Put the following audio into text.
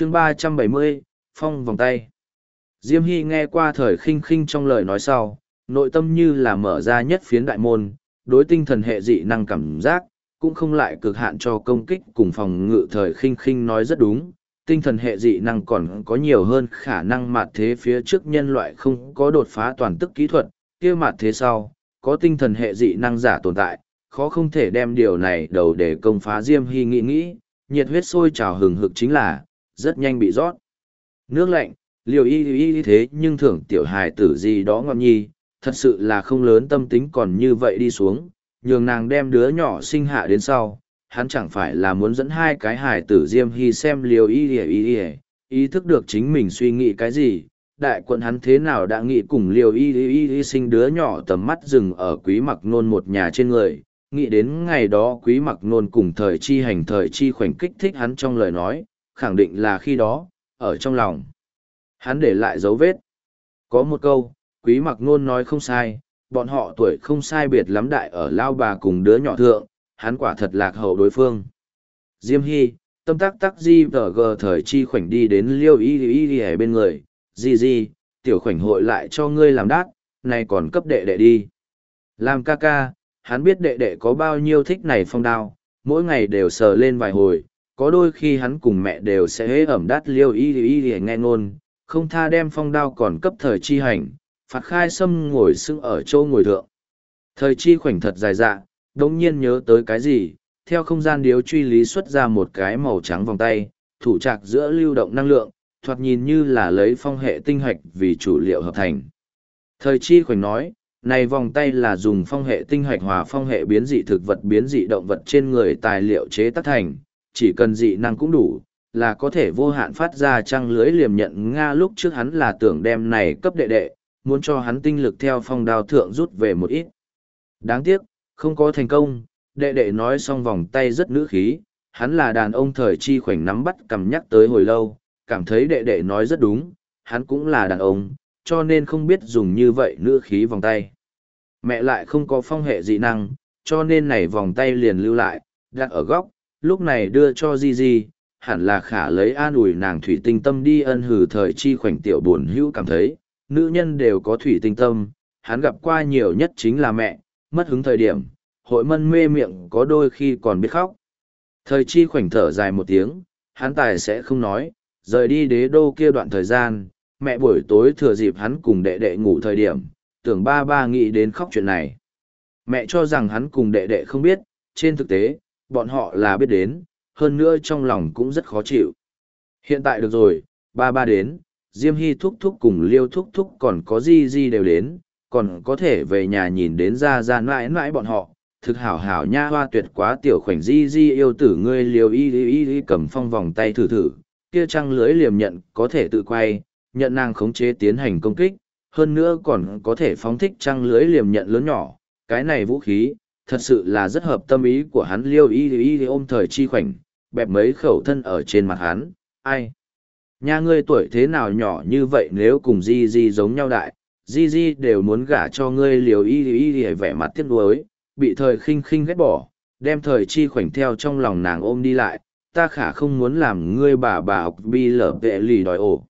chương ba trăm bảy mươi, phong vòng tay. Diêm hy nghe qua thời khinh khinh trong lời nói sau, nội tâm như là mở ra nhất phiến đại môn, đối tinh thần hệ dị năng cảm giác cũng không lại cực hạn cho công kích cùng phòng ngự thời khinh khinh nói rất đúng. Tinh thần hệ dị năng còn có nhiều hơn khả năng mạt thế phía trước nhân loại không có đột phá toàn tức kỹ thuật, kia mạt thế sau, có tinh thần hệ dị năng giả tồn tại, khó không thể đem điều này đầu để công phá diêm hy nghĩ nghĩ. Nhiệt huyết sôi trào hừng hực chính là rất nhanh bị rót. Nước lạnh, liều y y thế nhưng thưởng tiểu hài tử gì đó ngon nhi thật sự là không lớn tâm tính còn như vậy đi xuống, nhường nàng đem đứa nhỏ sinh hạ đến sau, hắn chẳng phải là muốn dẫn hai cái hài tử diêm hy xem liều y y y y, ý thức được chính mình suy nghĩ cái gì, đại quận hắn thế nào đã nghĩ cùng liều y y y sinh đứa nhỏ tầm mắt dừng ở quý mặc nôn một nhà trên người, nghĩ đến ngày đó quý mặc nôn cùng thời chi hành thời chi khoảnh kích thích hắn trong lời nói khẳng định là khi đó, ở trong lòng. Hắn để lại dấu vết. Có một câu, quý mặc nôn nói không sai, bọn họ tuổi không sai biệt lắm đại ở lao bà cùng đứa nhỏ thượng, hắn quả thật lạc hậu đối phương. Diêm hy, tâm tác tắc di vờ gờ thời chi khoảnh đi đến liêu y y y ở bên người. Di di, tiểu khoảnh hội lại cho ngươi làm đát này còn cấp đệ đệ đi. Làm ca ca, hắn biết đệ đệ có bao nhiêu thích này phong đao, mỗi ngày đều sờ lên vài hồi có đôi khi hắn cùng mẹ đều sẽ hế ẩm đát liêu y y y nghe ngôn, không tha đem phong đao còn cấp thời chi hành, phạt khai sâm ngồi sưng ở châu ngồi thượng. Thời chi khoảnh thật dài dạ đống nhiên nhớ tới cái gì, theo không gian điếu truy lý xuất ra một cái màu trắng vòng tay, thủ trạc giữa lưu động năng lượng, thoạt nhìn như là lấy phong hệ tinh hạch vì chủ liệu hợp thành. Thời chi khoảnh nói, này vòng tay là dùng phong hệ tinh hạch hòa phong hệ biến dị thực vật biến dị động vật trên người tài liệu chế tác thành chỉ cần dị năng cũng đủ là có thể vô hạn phát ra trăng lưới liềm nhận Nga lúc trước hắn là tưởng đem này cấp đệ đệ, muốn cho hắn tinh lực theo phong đao thượng rút về một ít. Đáng tiếc, không có thành công, đệ đệ nói xong vòng tay rất nữ khí, hắn là đàn ông thời chi khoảnh nắm bắt cầm nhắc tới hồi lâu, cảm thấy đệ đệ nói rất đúng, hắn cũng là đàn ông, cho nên không biết dùng như vậy nữ khí vòng tay. Mẹ lại không có phong hệ dị năng, cho nên này vòng tay liền lưu lại, đặt ở góc, lúc này đưa cho Di Di, hẳn là khả lấy an ủi nàng thủy tinh tâm đi ân hử thời chi khoảnh tiểu buồn hữu cảm thấy, nữ nhân đều có thủy tinh tâm, hắn gặp qua nhiều nhất chính là mẹ, mất hứng thời điểm, hội mân mê miệng có đôi khi còn biết khóc. Thời chi khoảnh thở dài một tiếng, hắn tài sẽ không nói, rời đi đế đô kia đoạn thời gian, mẹ buổi tối thừa dịp hắn cùng đệ đệ ngủ thời điểm, tưởng ba ba nghĩ đến khóc chuyện này. Mẹ cho rằng hắn cùng đệ đệ không biết, trên thực tế, bọn họ là biết đến, hơn nữa trong lòng cũng rất khó chịu. Hiện tại được rồi, ba ba đến, Diêm Hy thúc thúc cùng Liêu thúc thúc còn có Di Di đều đến, còn có thể về nhà nhìn đến ra ra mãi mãi bọn họ. Thực hảo hảo nha hoa tuyệt quá tiểu khoảnh Di Di yêu tử ngươi Liêu y y y cầm phong vòng tay thử thử, kia trăng lưới liềm nhận có thể tự quay, nhận nàng khống chế tiến hành công kích, hơn nữa còn có thể phóng thích trăng lưới liềm nhận lớn nhỏ, cái này vũ khí, thật sự là rất hợp tâm ý của hắn liêu y y ôm thời chi khoảnh, bẹp mấy khẩu thân ở trên mặt hắn, ai? Nhà ngươi tuổi thế nào nhỏ như vậy nếu cùng Di Di giống nhau đại, Di Di đều muốn gả cho ngươi liều y y y vẻ mặt tiếc nuối, bị thời khinh khinh ghét bỏ, đem thời chi khoảnh theo trong lòng nàng ôm đi lại, ta khả không muốn làm ngươi bà bà học bi lở vệ lì đòi ổ.